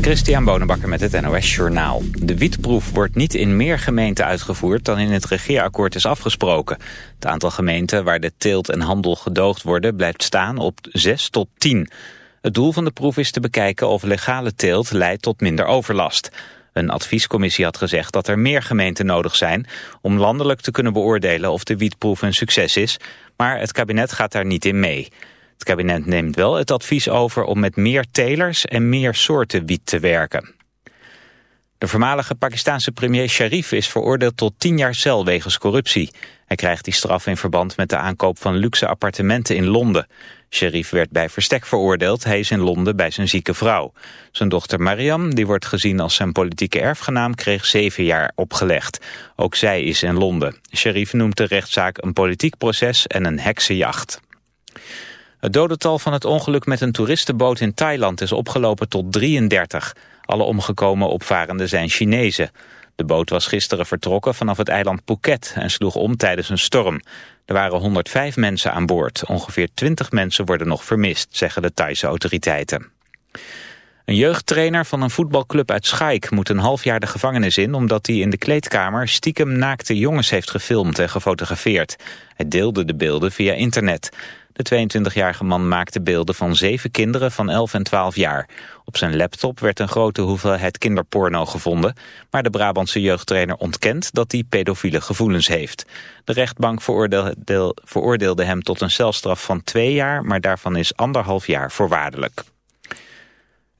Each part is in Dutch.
Christian Bonenbakker met het NOS Journaal. De wietproef wordt niet in meer gemeenten uitgevoerd dan in het regeerakkoord is afgesproken. Het aantal gemeenten waar de teelt en handel gedoogd worden blijft staan op 6 tot 10. Het doel van de proef is te bekijken of legale teelt leidt tot minder overlast. Een adviescommissie had gezegd dat er meer gemeenten nodig zijn... om landelijk te kunnen beoordelen of de wietproef een succes is... maar het kabinet gaat daar niet in mee. Het kabinet neemt wel het advies over om met meer telers en meer soorten wiet te werken. De voormalige Pakistanse premier Sharif is veroordeeld tot 10 jaar cel wegens corruptie. Hij krijgt die straf in verband met de aankoop van luxe appartementen in Londen. Sharif werd bij verstek veroordeeld. Hij is in Londen bij zijn zieke vrouw. Zijn dochter Mariam, die wordt gezien als zijn politieke erfgenaam, kreeg zeven jaar opgelegd. Ook zij is in Londen. Sharif noemt de rechtszaak een politiek proces en een heksenjacht. Het dodental van het ongeluk met een toeristenboot in Thailand is opgelopen tot 33. Alle omgekomen opvarenden zijn Chinezen. De boot was gisteren vertrokken vanaf het eiland Phuket en sloeg om tijdens een storm. Er waren 105 mensen aan boord. Ongeveer 20 mensen worden nog vermist, zeggen de Thaise autoriteiten. Een jeugdtrainer van een voetbalclub uit Schaik moet een half jaar de gevangenis in... omdat hij in de kleedkamer stiekem naakte jongens heeft gefilmd en gefotografeerd. Hij deelde de beelden via internet. De 22-jarige man maakte beelden van zeven kinderen van 11 en 12 jaar. Op zijn laptop werd een grote hoeveelheid kinderporno gevonden... maar de Brabantse jeugdtrainer ontkent dat hij pedofiele gevoelens heeft. De rechtbank veroordeelde, hem tot een celstraf van twee jaar... maar daarvan is anderhalf jaar voorwaardelijk.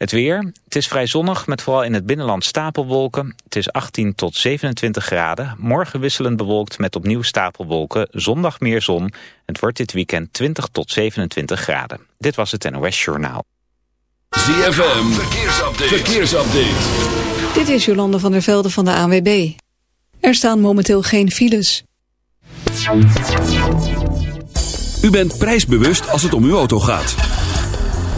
Het weer. Het is vrij zonnig met vooral in het binnenland stapelwolken. Het is 18 tot 27 graden. Morgen wisselend bewolkt met opnieuw stapelwolken. Zondag meer zon. Het wordt dit weekend 20 tot 27 graden. Dit was het NOS Journaal. ZFM. Verkeersupdate. Verkeersupdate. Dit is Jolande van der Velde van de ANWB. Er staan momenteel geen files. U bent prijsbewust als het om uw auto gaat.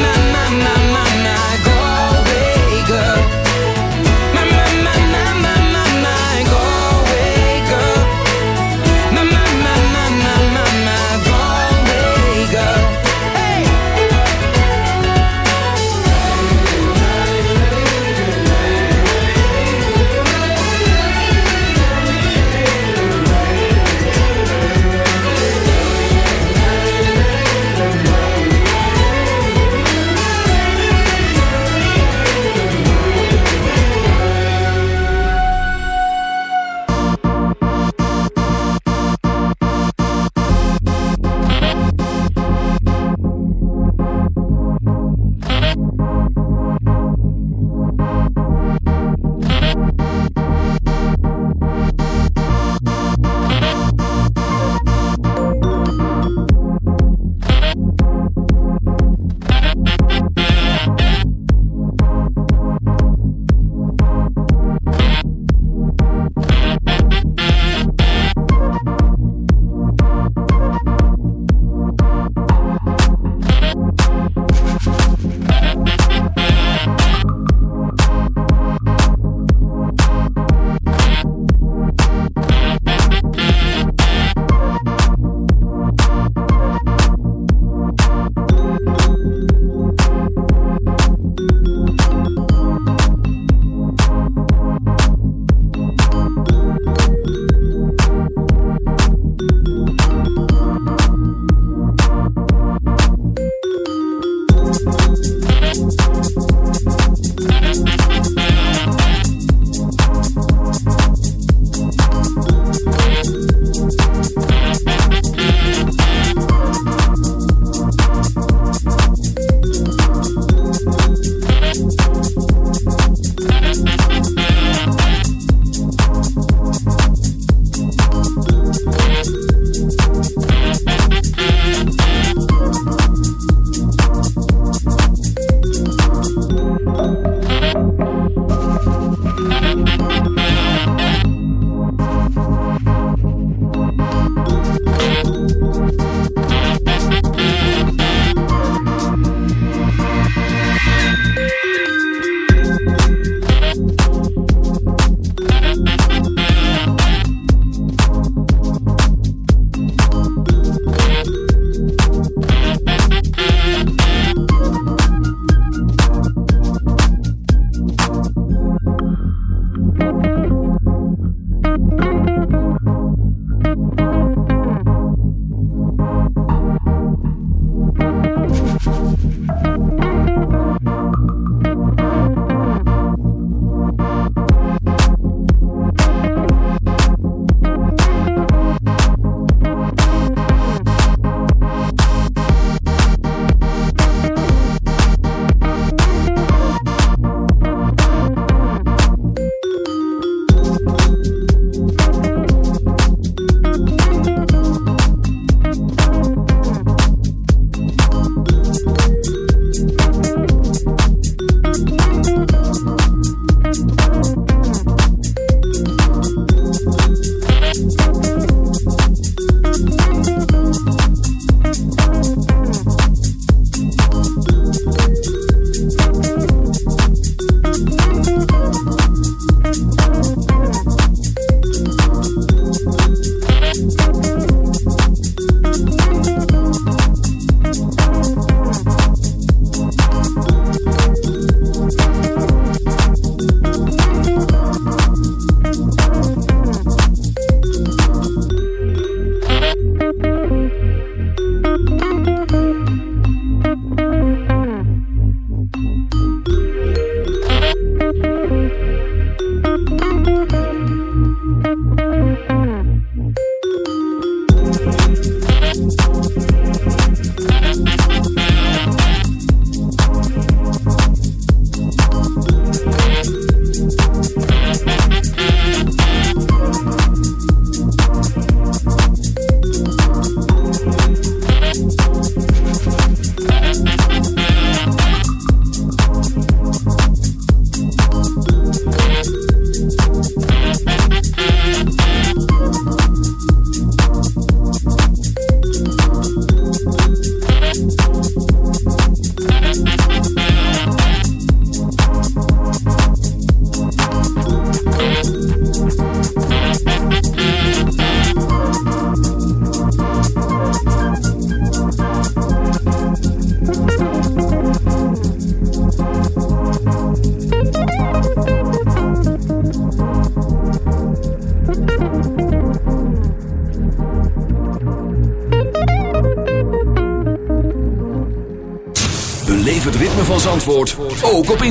my, my, my, my.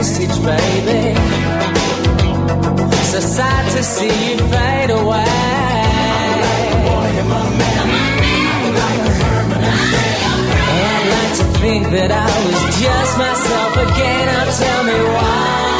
message, baby. So sad to see you fade away. I'd like to think that I was just myself again. Now tell me why.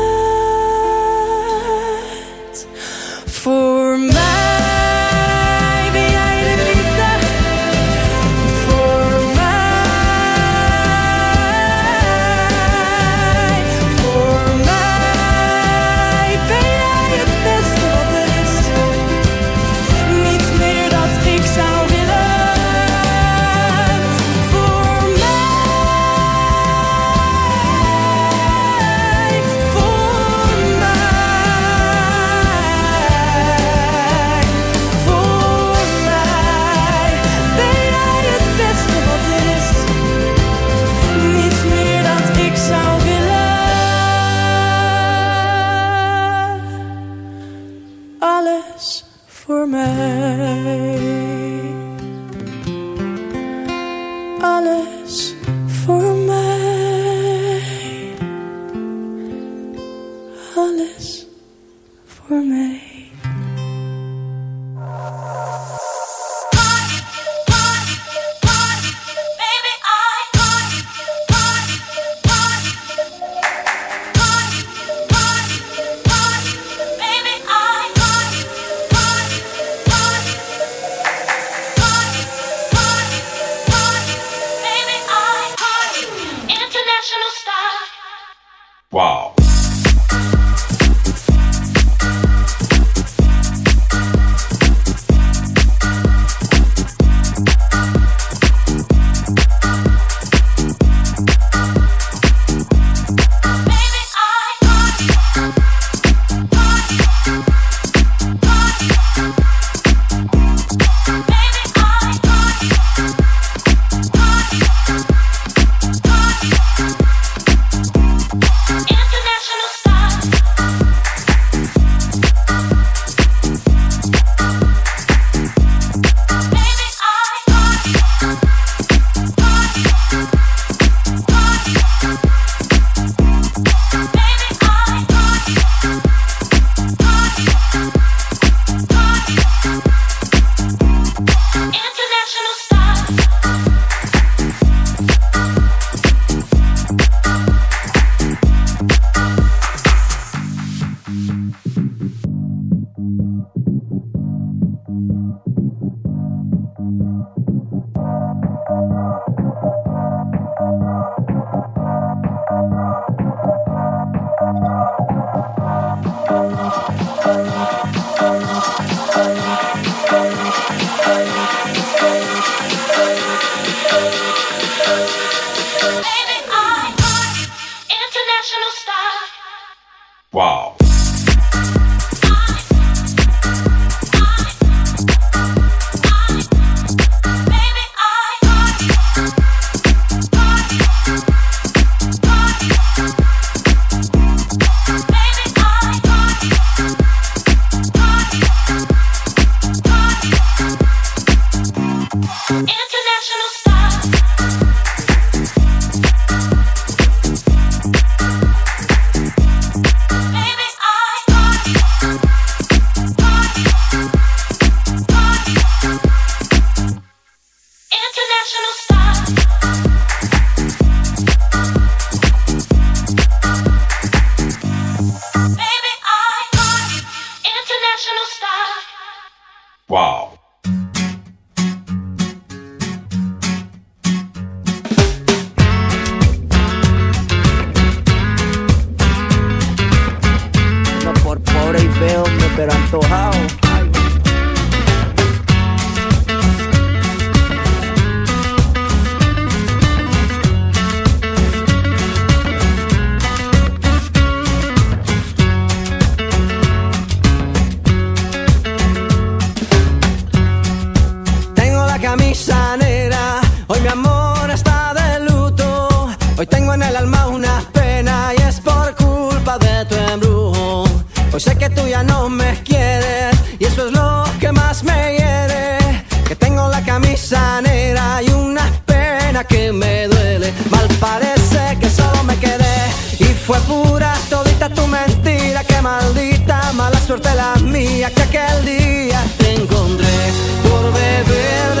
Voor mij. Wow. suerte la mía que aquel día te encontré por beber